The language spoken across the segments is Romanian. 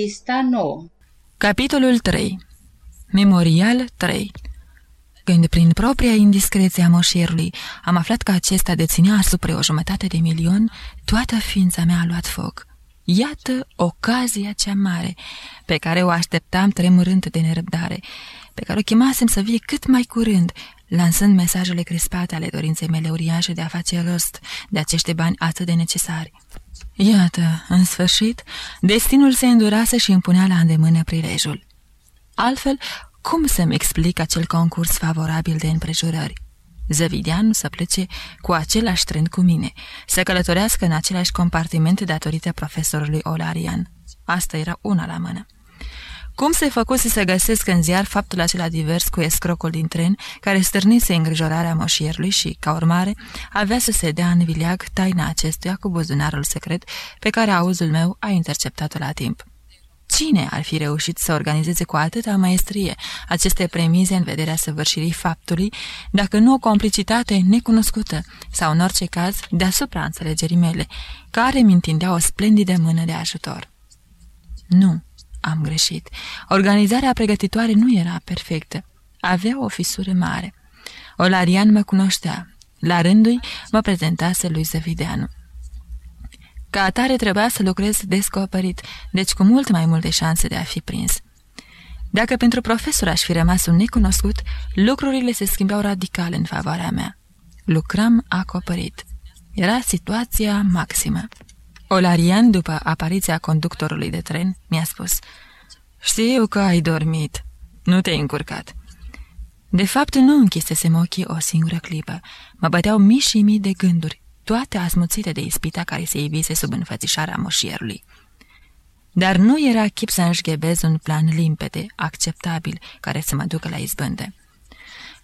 Pista 9 Capitolul 3 Memorial 3 Când prin propria indiscreție a moșierului am aflat că acesta deținea asupra o jumătate de milion, toată ființa mea a luat foc. Iată ocazia cea mare, pe care o așteptam tremurând de nerăbdare, pe care o chemasem să vie cât mai curând, lansând mesajele crispate ale dorinței mele uriașe de a face rost de acești bani atât de necesari. Iată, în sfârșit, destinul se îndurase și îmi punea la îndemână prilejul. Altfel, cum să-mi explic acel concurs favorabil de împrejurări? Zăvideanu să plece cu același tren cu mine, să călătorească în același compartiment datorită profesorului Olarian. Asta era una la mână. Cum se făcuse să găsesc în ziar faptul acela divers cu escrocul din tren, care stârnise îngrijorarea moșierului și, ca urmare, avea să se dea în vileag taina acestuia cu buzunarul secret pe care auzul meu a interceptat-o la timp. Cine ar fi reușit să organizeze cu atâta maestrie aceste premize în vederea săvârșirii faptului, dacă nu o complicitate necunoscută sau, în orice caz, deasupra înțelegerii mele, care mi întindea o splendidă mână de ajutor? Nu, am greșit. Organizarea pregătitoare nu era perfectă. Avea o fisură mare. Olarian mă cunoștea. La rândul mă prezentase lui Zăvideanu. Ca atare trebuia să lucrez descoperit, deci cu mult mai multe șanse de a fi prins. Dacă pentru profesor aș fi rămas un necunoscut, lucrurile se schimbau radical în favoarea mea. Lucram acoperit. Era situația maximă. Olarian, după apariția conductorului de tren, mi-a spus Știu că ai dormit. Nu te-ai încurcat." De fapt, nu închisesem ochii o singură clipă. Mă băteau mii și mii de gânduri, toate asmuțite de ispita care se ivise sub înfățișarea moșierului. Dar nu era chip să înșghebez un plan limpede, acceptabil, care să mă ducă la izbânde.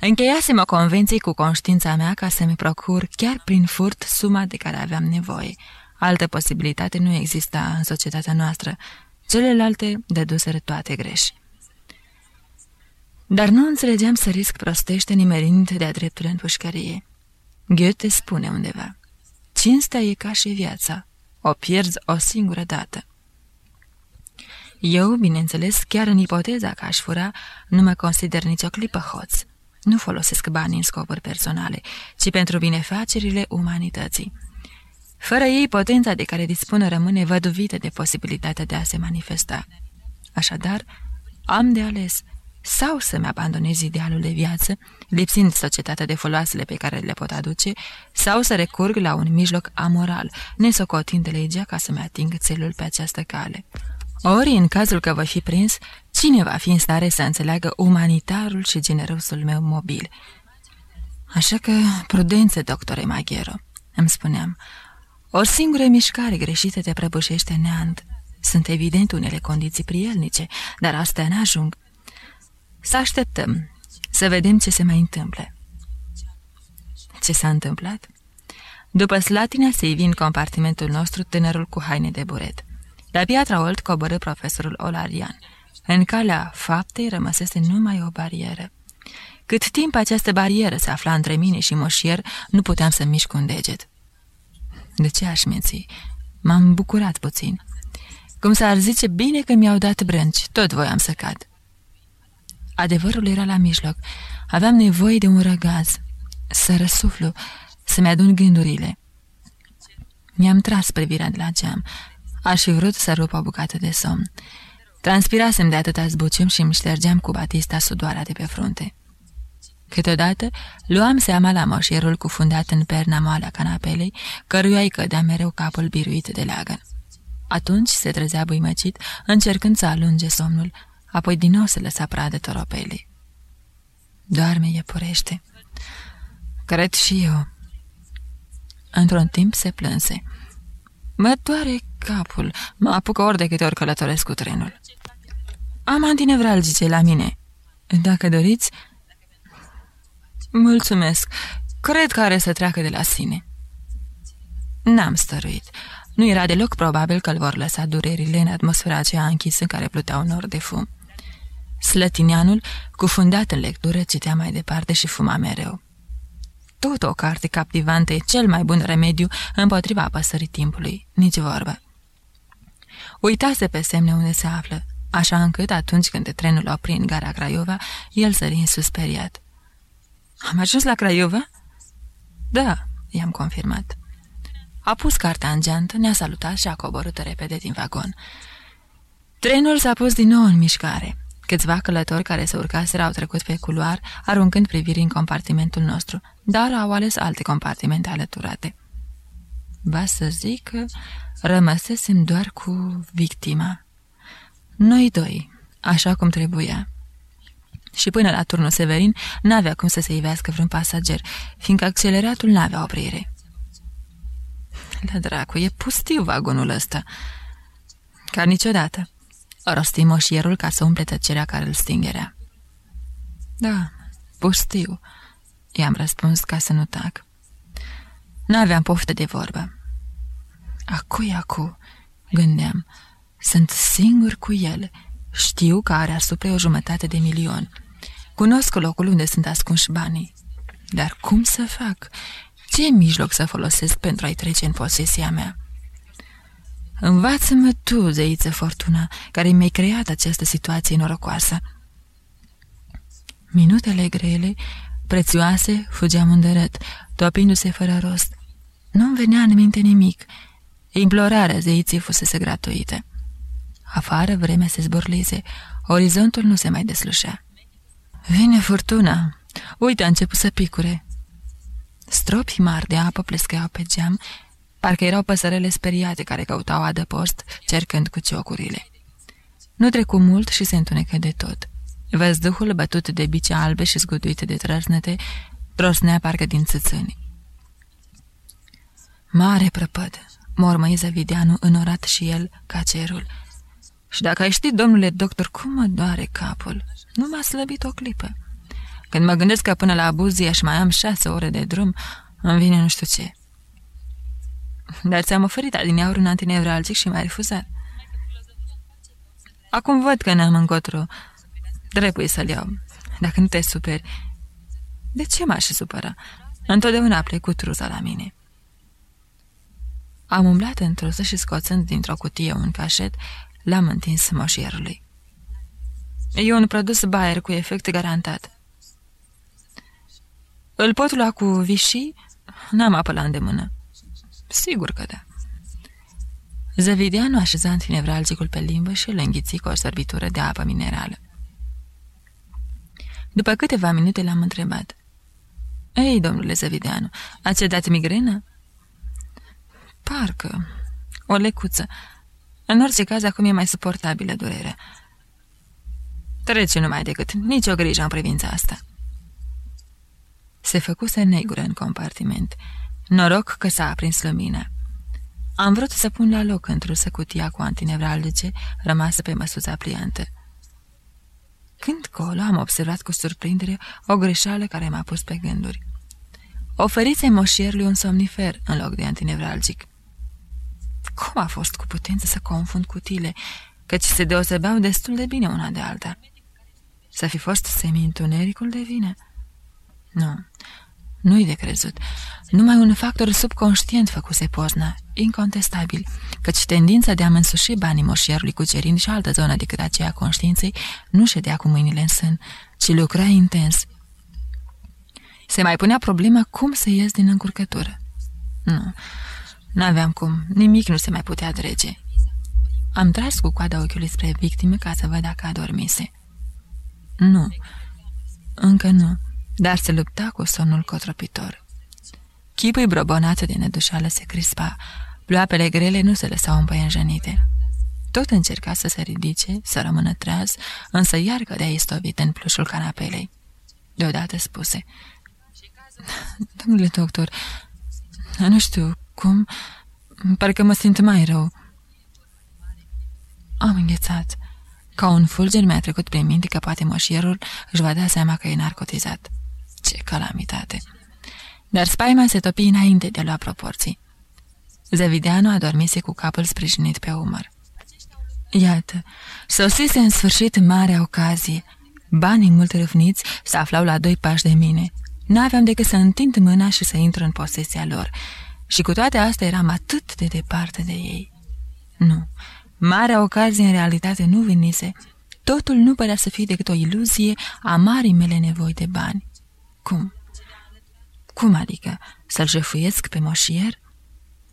Încheiasem o convenție cu conștiința mea ca să-mi procur chiar prin furt suma de care aveam nevoie. Altă posibilitate nu exista în societatea noastră. Celelalte dăduseră toate greși. Dar nu înțelegeam să risc prostește nimerind de-a dreptul în pușcărie. Goethe spune undeva, Cinstea e ca și viața, o pierzi o singură dată. Eu, bineînțeles, chiar în ipoteza că aș fura, nu mă consider nicio clipă hoț. Nu folosesc banii în scopuri personale, ci pentru binefacerile umanității. Fără ei, potența de care dispună rămâne văduvită de posibilitatea de a se manifesta. Așadar, am de ales sau să-mi abandonez idealul de viață, lipsind societatea de foloasele pe care le pot aduce, sau să recurg la un mijloc amoral, nesocotind de legea ca să-mi ating țelul pe această cale. Ori, în cazul că voi fi prins, cine va fi în stare să înțeleagă umanitarul și generosul meu mobil? Așa că, prudență, doctore Maghero, îmi spuneam, o singură mișcare greșită te prăbușește neant. Sunt evident unele condiții prielnice, dar astea n-ajung. Să așteptăm, să vedem ce se mai întâmplă. Ce s-a întâmplat? După slatina se ivi în compartimentul nostru tânărul cu haine de buret. La piatra Olt coborâ profesorul Olarian. În calea faptei rămăsese numai o barieră. Cât timp această barieră se afla între mine și moșier, nu puteam să mișc un deget. De ce aș minți? M-am bucurat puțin. Cum s-ar zice, bine că mi-au dat brânci, tot voiam să cad. Adevărul era la mijloc. Aveam nevoie de un răgaz, să răsuflu, să-mi adun gândurile. Mi-am tras privirea de la geam. Aș fi vrut să rup o bucată de somn. Transpirasem de atâta zbucium și îmi ștergeam cu batista sudoarea de pe frunte. Câteodată luam seama la moșierul cufundat în perna moale a canapelei, căruia îi cădea mereu capul biruit de leagăn. Atunci se trezea buimăcit, încercând să alunge somnul, apoi din nou se lăsa pradă toropelei. Doarme, iepurește. Cred și eu. Într-un timp se plânse. Mă doare capul, mă apucă ori de câte ori călătoresc cu trenul. Am antinevralgice la mine. Dacă doriți, Mulțumesc. Cred că are să treacă de la sine. N-am stăruit. Nu era deloc probabil că îl vor lăsa durerile în atmosfera aceea închisă în care pluteau nor de fum. Slătinianul, cufundat în lectură, citea mai departe și fuma mereu. Tot o carte captivantă e cel mai bun remediu împotriva apăsării timpului, nici vorbă. Uitase pe semne unde se află, așa încât atunci când trenul opri în gara Craiova, el sări în susperiat. Am ajuns la Craiova?" Da," i-am confirmat. A pus cartea în geantă, ne-a salutat și a coborât repede din vagon. Trenul s-a pus din nou în mișcare. Câțiva călători care se urcaseră au trecut pe culoar, aruncând priviri în compartimentul nostru, dar au ales alte compartimente alăturate. Va să zic că rămăsesem doar cu victima. Noi doi, așa cum trebuia. Și până la turnul Severin n-avea cum să se ivească vreun pasager, fiindcă acceleratul n-avea oprire. La dracu, e pustiu vagonul ăsta. Ca niciodată. Rosti moșierul ca să umple tăcerea care îl stingerea. Da, pustiu, i-am răspuns ca să nu tac. N-aveam poftă de vorbă. Acu-i acu, gândeam, sunt singur cu el. Știu că are asupra o jumătate de milion. Cunosc locul unde sunt ascunși banii. Dar cum să fac? Ce mijloc să folosesc pentru a-i trece în posesia mea? Învață-mă tu, zeiță Fortuna, care mi-ai creat această situație norocoasă. Minutele grele, prețioase, fugeam îndărât, topindu-se fără rost. Nu-mi venea în minte nimic. Implorarea zeiții fusese gratuită. Afară vremea se zborlize, orizontul nu se mai deslușea. Vine furtuna. Uite, a început să picure. Stropi mari de apă plescăiau pe geam, parcă erau păsărele speriate care căutau adăpost, cercând cu ciocurile. Nu trecu mult și se întunecă de tot. Văzduhul bătut de bice albe și zguduite de trăsnete, trosnea parcă din țățâni. Mare prăpăd, mormăi Zavideanu, înorat și el ca cerul. Și dacă ai ști, domnule doctor, cum mă doare capul, nu m-a slăbit o clipă. Când mă gândesc că până la Buzia și mai am șase ore de drum, îmi vine nu știu ce. Dar ți-am oferit adineaur un antinevralgic și m-ai refuzat. Acum văd că n-am încotro. Trebuie să-l iau. Dacă nu te superi... De ce m-aș supăra? Întotdeauna a plecut ruza la mine. Am umblat într-o zi și scoțând dintr-o cutie un cașet, l-am întins moșierului. E un produs Bayer cu efect garantat. Îl pot lua cu vișii? N-am apă la îndemână. Sigur că da. Zăvideanu așeza nevralgicul pe limbă și îl înghiți cu o sărbitură de apă minerală. După câteva minute l-am întrebat. Ei, domnule Zăvideanu, ați dat migrenă? Parcă. O lecuță. În orice caz, acum e mai suportabilă durerea. Trece numai decât. Nici o grijă în privința asta. Se făcuse negură în compartiment. Noroc că s-a aprins lumina. Am vrut să pun la loc întrusă cutia cu antinevralgice rămasă pe măsuța pliantă. Când colo am observat cu surprindere o greșeală care m-a pus pe gânduri. Oferiți moșierului un somnifer în loc de antinevralgic. Cum a fost cu putință să confund cutiile, căci se deosebeau destul de bine una de alta? Să fi fost semi-întunericul de vină? Nu, nu-i de crezut. Numai un factor subconștient făcuse poznă, incontestabil, căci tendința de a însuși banii moșierului cucerind și altă zonă decât aceea conștiinței nu ședea cu mâinile în sân, ci lucra intens. Se mai punea problema cum să ies din încurcătură. Nu, n-aveam cum, nimic nu se mai putea drege. Am tras cu coada ochiului spre victime ca să văd dacă adormise. Nu, încă nu dar se lupta cu sonul cotropitor. Chipul brobonat de nedușală se crispa, ploapele grele nu se lăsau împăienjenite. Tot încerca să se ridice, să rămână treaz, însă iar cădea istovit în plușul canapelei. Deodată spuse, Domnule doctor, nu știu cum, parcă mă simt mai rău. Am înghețat. Ca un fulger mi-a trecut prin minte că poate moșierul își va da seama că e narcotizat. Ce calamitate! Dar spaima se topi înainte de a lua proporții. Zevideanu adormise cu capul sprijinit pe umăr. Iată, sosise în sfârșit mare ocazie. Banii mult râvniți se aflau la doi pași de mine. N-aveam decât să întind mâna și să intru în posesia lor. Și cu toate astea eram atât de departe de ei. Nu, Marea ocazie în realitate nu venise. Totul nu părea să fie decât o iluzie a marii mele nevoi de bani. Cum? Cum adică? Să-l jefuiesc pe moșier?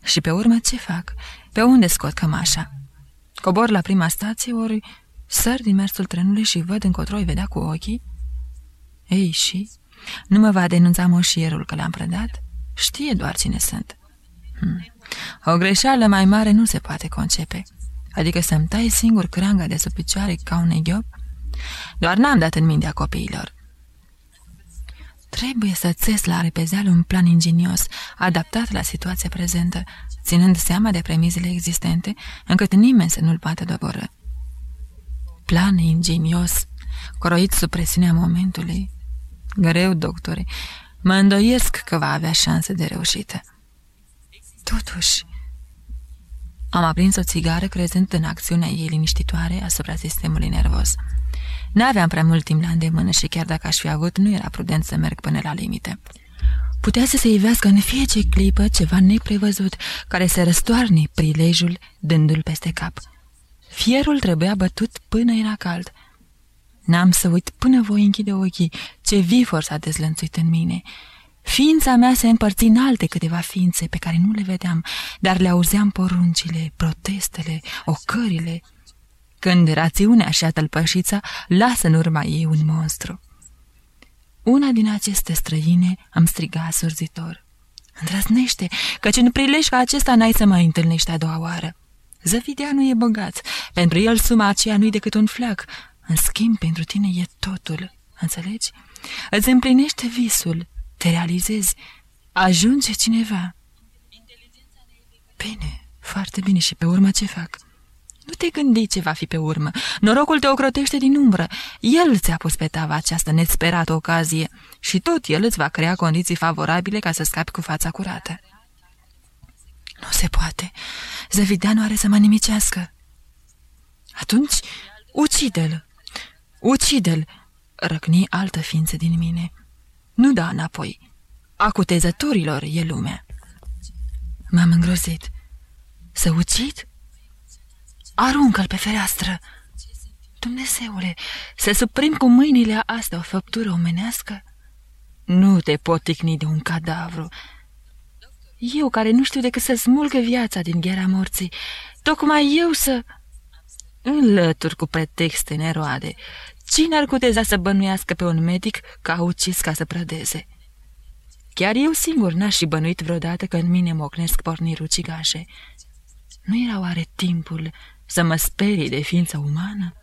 Și pe urmă ce fac? Pe unde scot cămașa? Cobor la prima stație, ori săr din mersul trenului și văd încotro vedea cu ochii? Ei, și? Nu mă va denunța moșierul că l-am prădat? Știe doar cine sunt. Hmm. O greșeală mai mare nu se poate concepe. Adică să-mi tai singur cranga de sub picioare ca un eghiop? Doar n-am dat în mintea copiilor. Trebuie să țes la repezeală un plan ingenios, adaptat la situația prezentă, ținând seama de premizele existente, încât nimeni să nu-l poată doboră. Plan ingenios, croit sub presiunea momentului. Greu, doctore, mă îndoiesc că va avea șanse de reușită. Totuși, am aprins o țigară crezând în acțiunea ei liniștitoare asupra sistemului nervos. N-aveam prea mult timp la îndemână și chiar dacă aș fi avut, nu era prudent să merg până la limite. Putea să se ivească în fiecare clipă ceva neprevăzut, care se răstoarne prilejul dându-l peste cap. Fierul trebuia bătut până era cald. N-am să uit până voi închide ochii ce vifor s-a dezlănțuit în mine. Ființa mea se împărți în alte câteva ființe pe care nu le vedeam, dar le auzeam poruncile, protestele, ocările, când rațiunea și atălpășița lasă în urma ei un monstru. Una din aceste străine îmi striga surzitor. Îndrăznește, căci în prilej ca acesta n-ai să mai întâlnești a doua oară. Zăvidea nu e bogat, pentru el suma aceea nu-i decât un flac, în schimb pentru tine e totul, înțelegi? Îți împlinește visul, te realizezi, ajunge cineva. Bine, foarte bine, și pe urmă ce fac? Nu te gândi ce va fi pe urmă. Norocul te ocrotește din umbră. El ți-a pus pe tava această nesperată ocazie și tot el îți va crea condiții favorabile ca să scapi cu fața curată. Nu se poate. Zăvideanu are să mă nimicească. Atunci, ucide-l. Ucide-l, răcni altă ființă din mine. Nu da înapoi. Acutezătorilor e lumea. M-am îngrozit. Să ucid? Aruncă-l pe fereastră! Dumnezeule, să suprim cu mâinile astea o făptură omenească? Nu te pot ticni de un cadavru. Eu, care nu știu decât să smulgă viața din ghera morții, tocmai eu să... Înlături cu pretexte neroade. Cine ar cuteza să bănuiască pe un medic că a ucis ca să prădeze? Chiar eu singur n-aș fi bănuit vreodată că în mine mocnesc porniri ucigașe. Nu era oare timpul să mă sperii de ființă umană?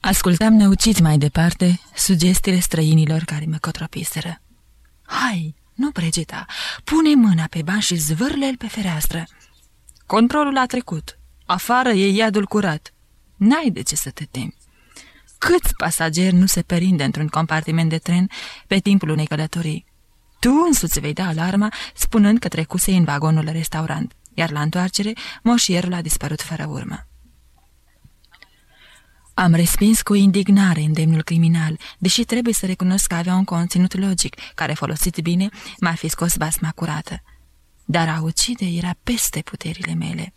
Ascultam neucit mai departe sugestiile străinilor care mă cotropiseră. Hai, nu pregeta, pune mâna pe ban și zvârle-l pe fereastră. Controlul a trecut. Afară e iadul curat. N-ai de ce să te temi. Câți pasageri nu se perinde într-un compartiment de tren pe timpul unei călătorii? Tu însuți vei da alarma spunând că trecuse în vagonul restaurant, iar la întoarcere moșierul a dispărut fără urmă. Am respins cu indignare îndemnul criminal, deși trebuie să recunosc că avea un conținut logic, care, folosit bine, m-ar fi scos basma curată. Dar a ucide era peste puterile mele.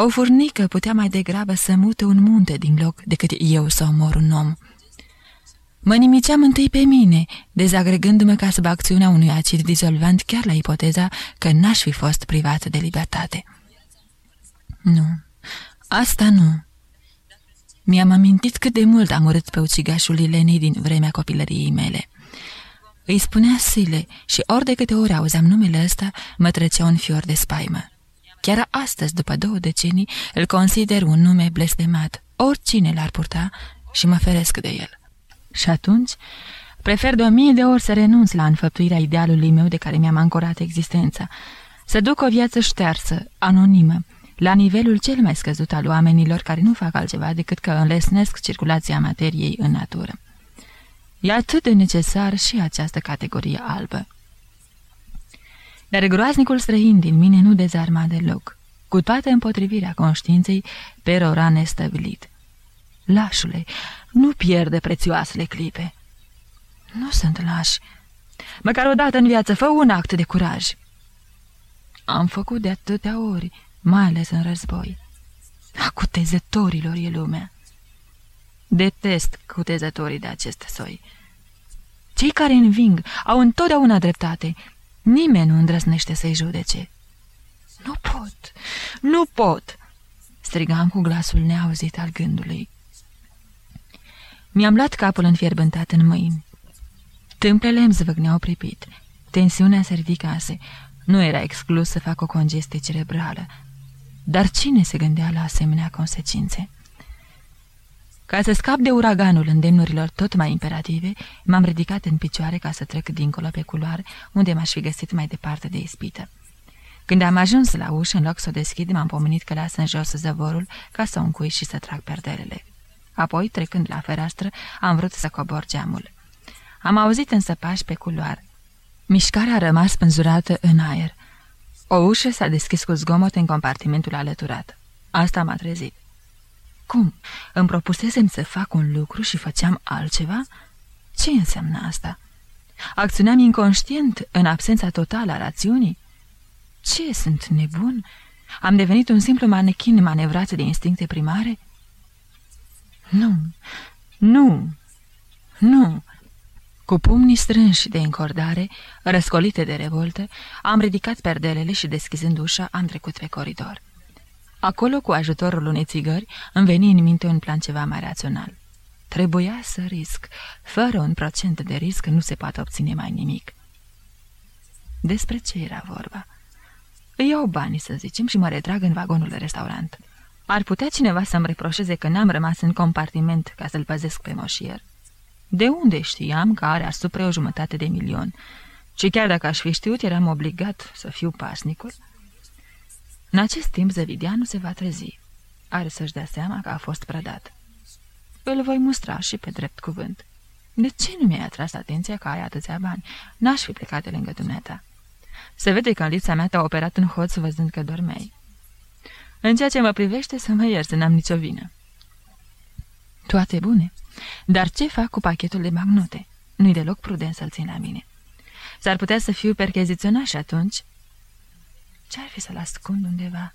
O furnică putea mai degrabă să mute un munte din loc decât eu să omor un om. Mă nimiceam întâi pe mine, dezagregându-mă ca sub acțiunea unui acid dizolvant chiar la ipoteza că n-aș fi fost privat de libertate. Nu, asta nu. Mi-am amintit cât de mult am urât pe ucigașul Ilenei din vremea copilăriei mele. Îi spunea Sile și ori de câte ori auzeam numele ăsta, mă trecea un fior de spaimă. Chiar astăzi, după două decenii, îl consider un nume blestemat. Oricine l-ar purta și mă feresc de el. Și atunci, prefer de o mie de ori să renunț la înfăptuirea idealului meu de care mi-am ancorat existența, să duc o viață ștearsă, anonimă, la nivelul cel mai scăzut al oamenilor care nu fac altceva decât că înlesnesc circulația materiei în natură. E atât de necesar și această categorie albă. Dar groaznicul străin din mine nu dezarma deloc, cu toată împotrivirea conștiinței perora nestăvilit. Lașule, nu pierde prețioasele clipe. Nu sunt lași. Măcar odată în viață fă un act de curaj. Am făcut de atâtea ori, mai ales în război. A cutezătorilor e lumea. Detest cutezătorii de acest soi. Cei care înving au întotdeauna dreptate. Nimeni nu îndrăznește să-i judece. Nu pot, nu pot, strigam cu glasul neauzit al gândului. Mi-am luat capul înfierbântat în mâini. Tâmplele îmi zvâgneau pripit. Tensiunea se ridicase. Nu era exclus să fac o congestie cerebrală. Dar cine se gândea la asemenea consecințe? Ca să scap de uraganul îndemnurilor tot mai imperative, m-am ridicat în picioare ca să trec dincolo pe culoare, unde m-aș fi găsit mai departe de ispită. Când am ajuns la ușă, în loc să o deschid, m-am pomenit că las în jos zăvorul ca să o încui și să trag perdelele. Apoi, trecând la fereastră, am vrut să cobor geamul. Am auzit însă pași pe culoar. Mișcarea a rămas pânzurată în aer. O ușă s-a deschis cu zgomot în compartimentul alăturat. Asta m-a trezit. Cum? Îmi propusesem să fac un lucru și făceam altceva? Ce înseamnă asta? Acționeam inconștient, în absența totală a rațiunii? Ce, sunt nebun? Am devenit un simplu manechin manevrat de instincte primare? Nu, nu, nu. Cu pumnii strânși de încordare, răscolite de revoltă, am ridicat perdelele și, deschizând ușa, am trecut pe coridor. Acolo, cu ajutorul unei țigări, îmi veni în minte un plan ceva mai rațional. Trebuia să risc. Fără un procent de risc nu se poate obține mai nimic. Despre ce era vorba? Îi iau banii, să zicem, și mă retrag în vagonul de restaurant. Ar putea cineva să-mi reproșeze că n-am rămas în compartiment ca să-l păzesc pe moșier? De unde știam că are asupra o jumătate de milion? Și chiar dacă aș fi știut, eram obligat să fiu pasnicul? În acest timp, Zăvideanu se va trezi. Are să-și dea seama că a fost prădat. Îl voi mustra și pe drept cuvânt. De ce nu mi-ai atras atenția că ai atâția bani? N-aș fi plecat de lângă dumneata. Se vede că în lipsa mea te-a operat în hoț văzând că dormeai. În ceea ce mă privește, să mă ierți, n-am nicio vină. Toate bune. Dar ce fac cu pachetul de magnote? Nu-i deloc prudent să-l țin la mine. S-ar putea să fiu percheziționat și atunci... Ce-ar fi să-l ascund undeva?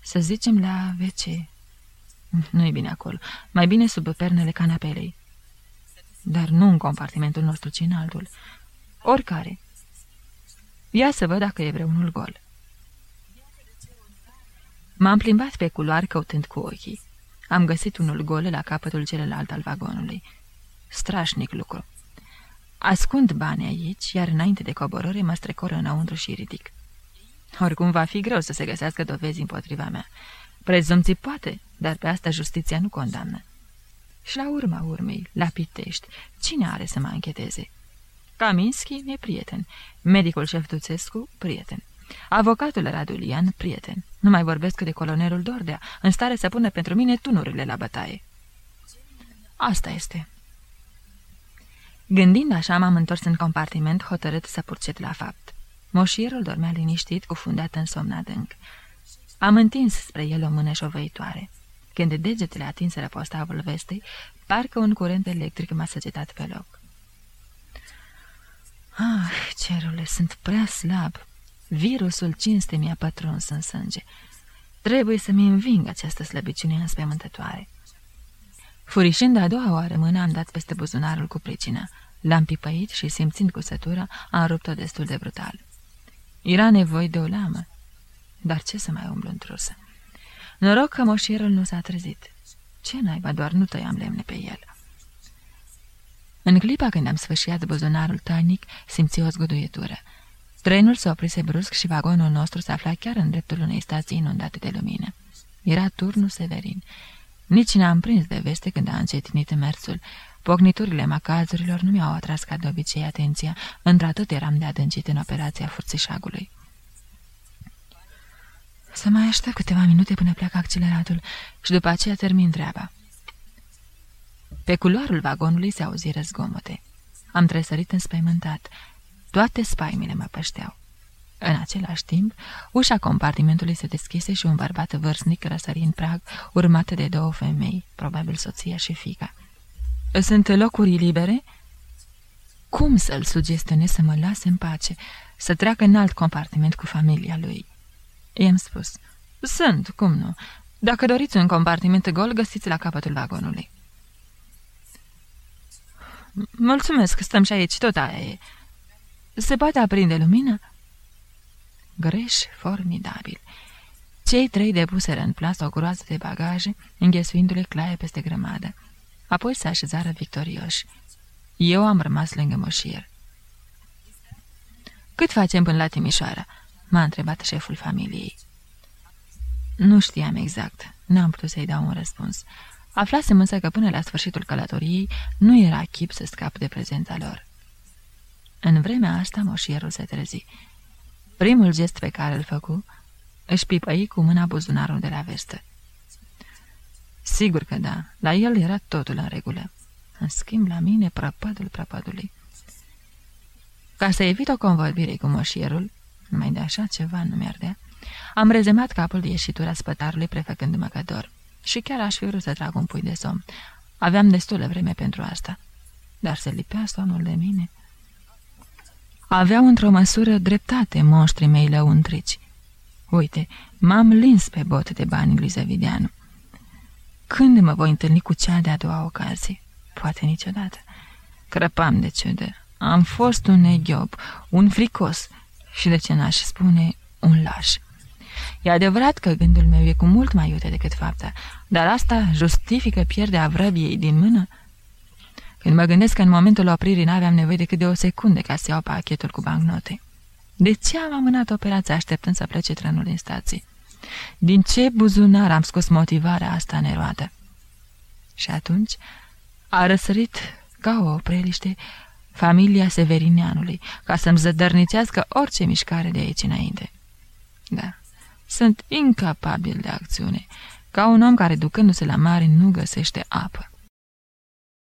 Să zicem la WC. Nu-i bine acolo. Mai bine sub pernele canapelei. Dar nu în compartimentul nostru, ci în altul. Oricare. Ia să văd dacă e vreunul gol. M-am plimbat pe culoar căutând cu ochii. Am găsit unul gol la capătul celălalt al vagonului. Strașnic lucru. Ascund banii aici, iar înainte de coborâre mă strecoră înăuntru și ridic. Oricum va fi greu să se găsească dovezi împotriva mea. Prezumții poate, dar pe asta justiția nu condamnă. Și la urma urmei, la Pitești, cine are să mă încheteze? Kaminski e prieten, medicul șef Duțescu, prieten. Avocatul Radulian, prieten. Nu mai vorbesc de colonelul Dordea, în stare să pună pentru mine tunurile la bătaie. Asta este. Gândind așa, m-am întors în compartiment, hotărât să purcet la fapt. Moșierul dormea liniștit, cufundat în somn adânc. Am întins spre el o mână șovăitoare. Când degetele atinseră postavul vestei, parcă un curent electric m-a săgetat pe loc. Ah, cerule, sunt prea slab. Virusul cinste mi-a pătruns în sânge. Trebuie să-mi înving această slăbiciune înspăimântătoare. Furișind a doua oară mâna, am dat peste buzunarul cu pricina. L-am pipăit și, simțind cusătura, am rupt-o destul de brutal. Era nevoie de o lamă. Dar ce să mai umblu întrusă? Noroc că moșierul nu s-a trezit. Ce naiba, doar nu tăiam lemne pe el. În clipa când am sfârșit buzunarul tainic, simți o zguduietură. Trenul se oprise brusc și vagonul nostru se afla chiar în dreptul unei stații inundate de lumină. Era turnul Severin. Nici n-am prins de veste când a încetinit mersul. Pocniturile macazurilor nu mi-au atras ca de obicei atenția, într-atât eram de adâncit în operația furțișagului. Să mai aștept câteva minute până pleacă acceleratul și după aceea termin treaba. Pe culoarul vagonului se auzi răzgomote. Am tresărit înspăimântat. Toate spaimile mă pășteau. În același timp, ușa compartimentului se deschise și un bărbat vârstnic răsări în prag, urmat de două femei, probabil soția și fica. Sunt locuri libere?" Cum să-l sugestionez să mă lase în pace, să treacă în alt compartiment cu familia lui?" I-am spus, Sunt, cum nu, Dacă doriți un compartiment gol, găsiți la capătul vagonului. Mulțumesc, stăm și aici, tot aia e. Se poate aprinde lumină? Greș formidabil. Cei trei depuseră în plasă o groază de bagaje, înghesuindu-le claie peste grămadă. Apoi se așezară victorioși. Eu am rămas lângă moșier. Cât facem până la Timișoara?" m-a întrebat șeful familiei. Nu știam exact. N-am putut să-i dau un răspuns. Aflasem însă că până la sfârșitul călătoriei nu era chip să scap de prezența lor. În vremea asta moșierul se trezi. Primul gest pe care îl făcu, își pipăi cu mâna buzunarul de la vestă. Sigur că da, la el era totul în regulă. În schimb, la mine, prăpădul prăpădului. Ca să evit o convorbire cu moșierul, numai de așa ceva nu mi-ardea, am rezemat capul de ieșitura spătarului prefăcându-mă că dor. Și chiar aș fi vrut să trag un pui de somn. Aveam destulă vreme pentru asta. Dar se lipea somnul de mine. Aveau într-o măsură dreptate monștrii mei lăuntrici. Uite, m-am lins pe bot de bani lui Zăvideanu. Când mă voi întâlni cu cea de-a doua ocazie? Poate niciodată. Crăpam de ciudă. Am fost un neghiob, un fricos și de ce n-aș spune un laș. E adevărat că gândul meu e cu mult mai iute decât fapta, dar asta justifică pierderea vrăbiei din mână? Când mă gândesc că în momentul opririi n-aveam nevoie decât de o secundă ca să iau pachetul cu bancnote. De ce am amânat operația așteptând să plece trenul din stație? Din ce buzunar am scos motivarea asta neroadă? Și atunci a răsărit ca o preliște familia Severineanului, ca să-mi zădărnițească orice mișcare de aici înainte. Da, sunt incapabil de acțiune, ca un om care, ducându-se la mare, nu găsește apă.